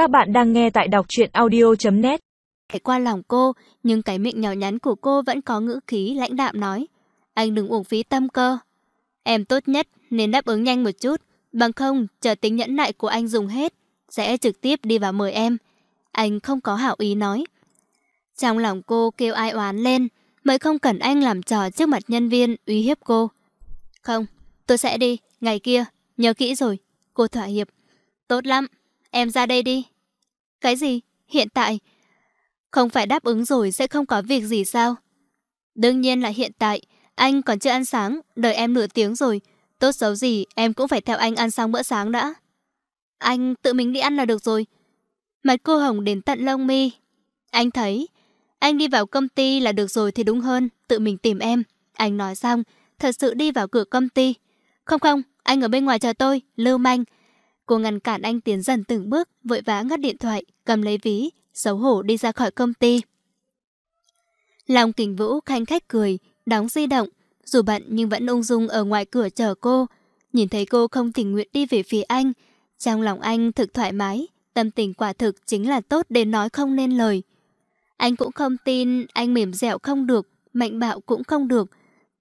Các bạn đang nghe tại đọc truyện audio.net Qua lòng cô, nhưng cái miệng nhỏ nhắn của cô vẫn có ngữ khí lãnh đạm nói. Anh đừng uổng phí tâm cơ. Em tốt nhất nên đáp ứng nhanh một chút, bằng không chờ tính nhẫn nại của anh dùng hết, sẽ trực tiếp đi vào mời em. Anh không có hảo ý nói. Trong lòng cô kêu ai oán lên, mới không cần anh làm trò trước mặt nhân viên uy hiếp cô. Không, tôi sẽ đi, ngày kia, nhớ kỹ rồi. Cô thỏa hiệp. Tốt lắm, em ra đây đi. Cái gì? Hiện tại? Không phải đáp ứng rồi sẽ không có việc gì sao? Đương nhiên là hiện tại, anh còn chưa ăn sáng, đợi em nửa tiếng rồi. Tốt xấu gì, em cũng phải theo anh ăn xong bữa sáng đã. Anh tự mình đi ăn là được rồi. Mặt cô hồng đến tận lông mi. Anh thấy, anh đi vào công ty là được rồi thì đúng hơn, tự mình tìm em. Anh nói xong, thật sự đi vào cửa công ty. Không không, anh ở bên ngoài chờ tôi, lưu manh. Cô ngăn cản anh tiến dần từng bước, vội vã ngắt điện thoại, cầm lấy ví, xấu hổ đi ra khỏi công ty. Lòng kình vũ khanh khách cười, đóng di động, dù bận nhưng vẫn ung dung ở ngoài cửa chờ cô. Nhìn thấy cô không tình nguyện đi về phía anh, trong lòng anh thực thoải mái, tâm tình quả thực chính là tốt đến nói không nên lời. Anh cũng không tin anh mềm dẻo không được, mạnh bạo cũng không được.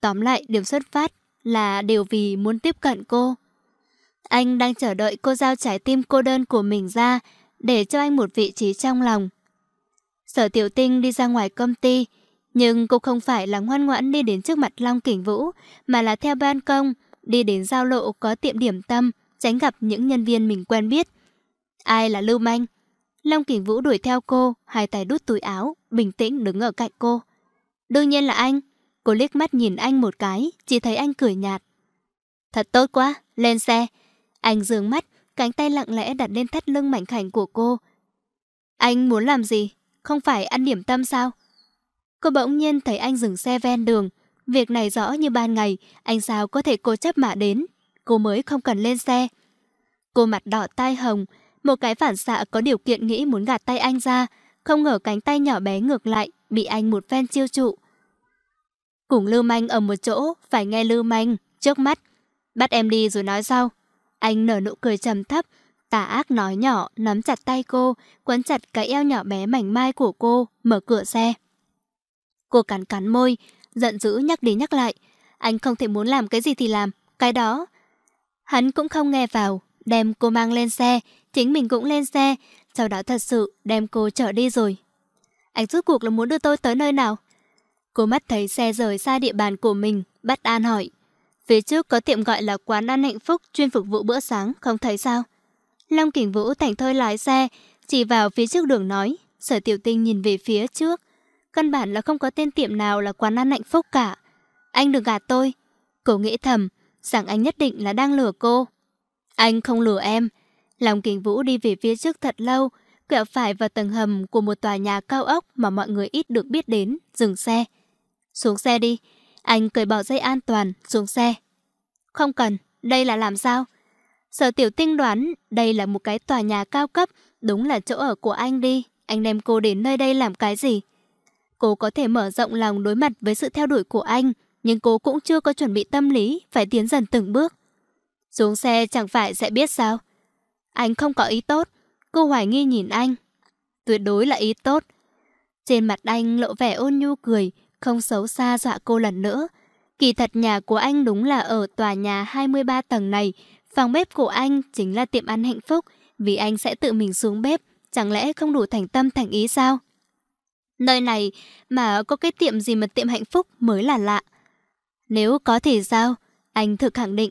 Tóm lại điểm xuất phát là đều vì muốn tiếp cận cô. Anh đang chờ đợi cô giao trái tim cô đơn của mình ra để cho anh một vị trí trong lòng. Sở tiểu tinh đi ra ngoài công ty, nhưng cô không phải là ngoan ngoãn đi đến trước mặt Long Kình Vũ, mà là theo ban công, đi đến giao lộ có tiệm điểm tâm, tránh gặp những nhân viên mình quen biết. Ai là Lưu Manh? Long Kình Vũ đuổi theo cô, hai tay đút túi áo, bình tĩnh đứng ở cạnh cô. Đương nhiên là anh. Cô liếc mắt nhìn anh một cái, chỉ thấy anh cười nhạt. Thật tốt quá, lên xe. Anh dường mắt, cánh tay lặng lẽ đặt lên thắt lưng mảnh khảnh của cô. Anh muốn làm gì? Không phải ăn điểm tâm sao? Cô bỗng nhiên thấy anh dừng xe ven đường. Việc này rõ như ban ngày, anh sao có thể cố chấp mà đến. Cô mới không cần lên xe. Cô mặt đỏ tai hồng, một cái phản xạ có điều kiện nghĩ muốn gạt tay anh ra, không ngờ cánh tay nhỏ bé ngược lại, bị anh một phen chiêu trụ. Cùng Lưu Manh ở một chỗ, phải nghe Lưu Manh, trước mắt. Bắt em đi rồi nói sau. Anh nở nụ cười trầm thấp, tà ác nói nhỏ, nắm chặt tay cô, quấn chặt cái eo nhỏ bé mảnh mai của cô, mở cửa xe. Cô cắn cắn môi, giận dữ nhắc đi nhắc lại. Anh không thể muốn làm cái gì thì làm, cái đó. Hắn cũng không nghe vào, đem cô mang lên xe, chính mình cũng lên xe, sau đó thật sự đem cô chở đi rồi. Anh rút cuộc là muốn đưa tôi tới nơi nào? Cô mắt thấy xe rời xa địa bàn của mình, bắt an hỏi. Phía trước có tiệm gọi là quán ăn hạnh phúc chuyên phục vụ bữa sáng, không thấy sao? Long Kình Vũ thành thơi lái xe, chỉ vào phía trước đường nói. Sở tiểu tinh nhìn về phía trước. Căn bản là không có tên tiệm nào là quán ăn hạnh phúc cả. Anh đừng gạt tôi. Cô nghĩ thầm, rằng anh nhất định là đang lừa cô. Anh không lừa em. Long Kình Vũ đi về phía trước thật lâu, quẹo phải vào tầng hầm của một tòa nhà cao ốc mà mọi người ít được biết đến, dừng xe. Xuống xe đi. Anh cởi bỏ dây an toàn, xuống xe. Không cần, đây là làm sao? Sở tiểu tinh đoán đây là một cái tòa nhà cao cấp, đúng là chỗ ở của anh đi. Anh đem cô đến nơi đây làm cái gì? Cô có thể mở rộng lòng đối mặt với sự theo đuổi của anh, nhưng cô cũng chưa có chuẩn bị tâm lý, phải tiến dần từng bước. Xuống xe chẳng phải sẽ biết sao? Anh không có ý tốt. Cô hoài nghi nhìn anh. Tuyệt đối là ý tốt. Trên mặt anh lộ vẻ ôn nhu cười, không xấu xa dọa cô lần nữa. Kỳ thật nhà của anh đúng là ở tòa nhà 23 tầng này. Phòng bếp của anh chính là tiệm ăn hạnh phúc, vì anh sẽ tự mình xuống bếp. Chẳng lẽ không đủ thành tâm thành ý sao? Nơi này mà có cái tiệm gì mà tiệm hạnh phúc mới là lạ. Nếu có thể sao? Anh thực khẳng định.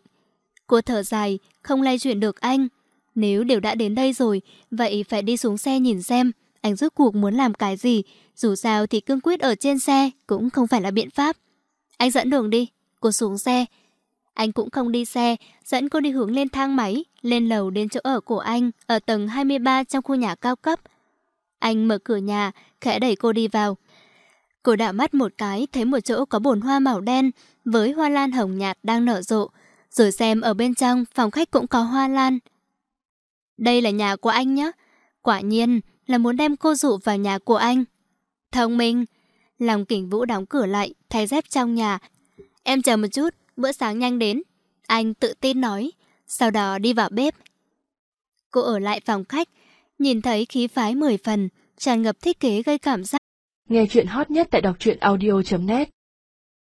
Cô thở dài, không lay chuyển được anh. Nếu đều đã đến đây rồi, vậy phải đi xuống xe nhìn xem anh rốt cuộc muốn làm cái gì. Dù sao thì cương quyết ở trên xe cũng không phải là biện pháp. Anh dẫn đường đi, cô xuống xe. Anh cũng không đi xe, dẫn cô đi hướng lên thang máy, lên lầu đến chỗ ở của anh, ở tầng 23 trong khu nhà cao cấp. Anh mở cửa nhà, khẽ đẩy cô đi vào. Cô đảo mắt một cái, thấy một chỗ có bồn hoa màu đen, với hoa lan hồng nhạt đang nở rộ. Rồi xem ở bên trong, phòng khách cũng có hoa lan. Đây là nhà của anh nhé. Quả nhiên là muốn đem cô dụ vào nhà của anh. Thông minh. Lòng kỉnh vũ đóng cửa lại, thay dép trong nhà. Em chờ một chút, bữa sáng nhanh đến. Anh tự tin nói, sau đó đi vào bếp. Cô ở lại phòng khách, nhìn thấy khí phái mười phần, tràn ngập thiết kế gây cảm giác. Nghe chuyện hot nhất tại đọc truyện audio.net